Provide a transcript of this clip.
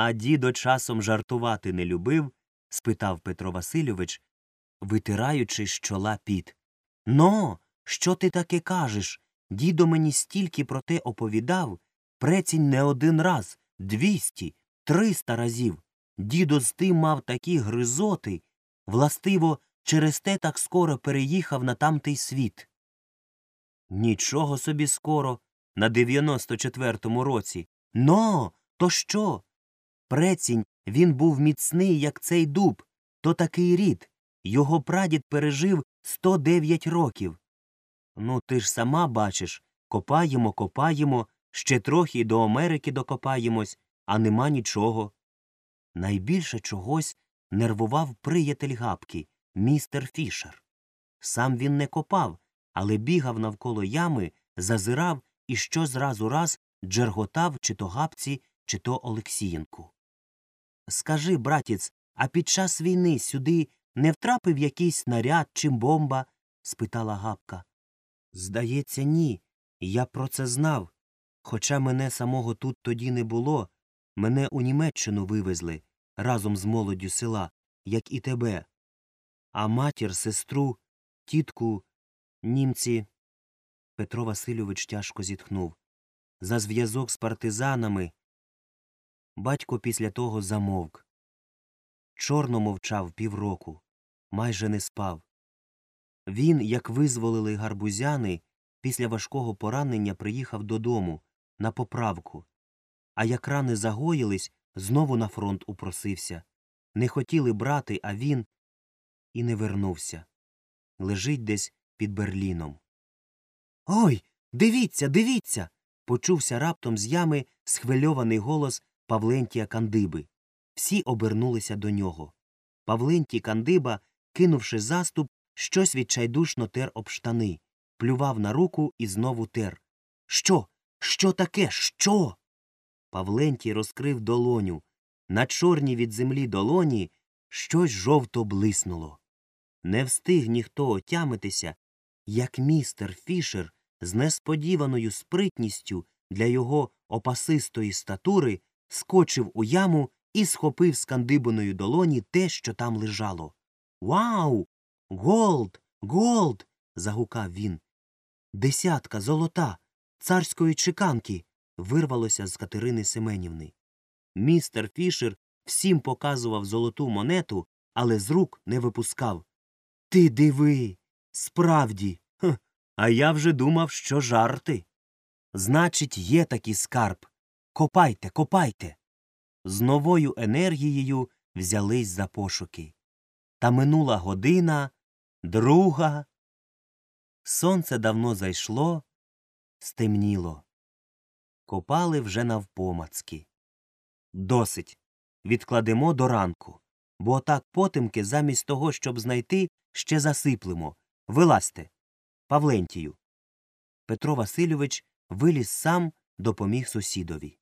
А дідо часом жартувати не любив? спитав Петро Васильович, витираючи з чола піт. Но, що ти таке кажеш? Дідо мені стільки про те оповідав, прецінь не один раз, двісті, триста разів. Дідо з тим мав такі гризоти, властиво, через те так скоро переїхав на тамтий світ. Нічого собі скоро, на дев'яносто четвертому році. Но, то що? Прецінь він був міцний, як цей дуб, то такий рід. Його прадід пережив сто дев'ять років. Ну, ти ж сама бачиш, копаємо, копаємо, ще трохи до Америки докопаємось, а нема нічого. Найбільше чогось нервував приятель гапки, містер Фішер. Сам він не копав, але бігав навколо ями, зазирав і що зразу раз джерготав чи то гапці, чи то Олексієнку. Скажи, братіць, а під час війни сюди не втрапив якийсь снаряд чи бомба? спитала гапка. Здається, ні. Я про це знав. Хоча мене самого тут тоді не було, мене у Німеччину вивезли разом з молоддю села, як і тебе. А матір, сестру, тітку, німці. Петро Васильович тяжко зітхнув. За зв'язок з партизанами. Батько після того замовк. Чорно мовчав півроку, майже не спав. Він, як визволили гарбузяни, після важкого поранення приїхав додому на поправку, а як рани загоїлись, знову на фронт упросився. Не хотіли брати, а він і не вернувся. Лежить десь під Берліном. Ой, дивіться, дивіться. почувся раптом з ями схвильований голос Павлентія Кандиби. Всі обернулися до нього. Павлентій Кандиба, кинувши заступ, щось відчайдушно тер об штани, плював на руку і знову тер. Що? Що таке? Що? Павлентій розкрив долоню. На чорній від землі долоні щось жовто блиснуло. Не встиг ніхто отямитися, як містер Фішер з несподіваною спритністю для його опасистої статури скочив у яму і схопив з долоні те, що там лежало. Wow! Gold! Gold. загукав він. Десятка золота, царської чеканки. вирвалося з Катерини Семенівни. Містер Фішер всім показував золоту монету, але з рук не випускав. Ти диви. Справді. Хм, а я вже думав, що жарти. Значить, є такий скарб. Копайте, копайте. З новою енергією взялись за пошуки. Та минула година, друга. Сонце давно зайшло, стемніло. Копали вже навпомацки. Досить. Відкладемо до ранку. Бо отак потемки, замість того, щоб знайти, ще засиплемо. Вилазьте. Павлентію. Петро Васильович виліз сам, допоміг сусідові.